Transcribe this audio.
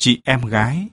chị em gái.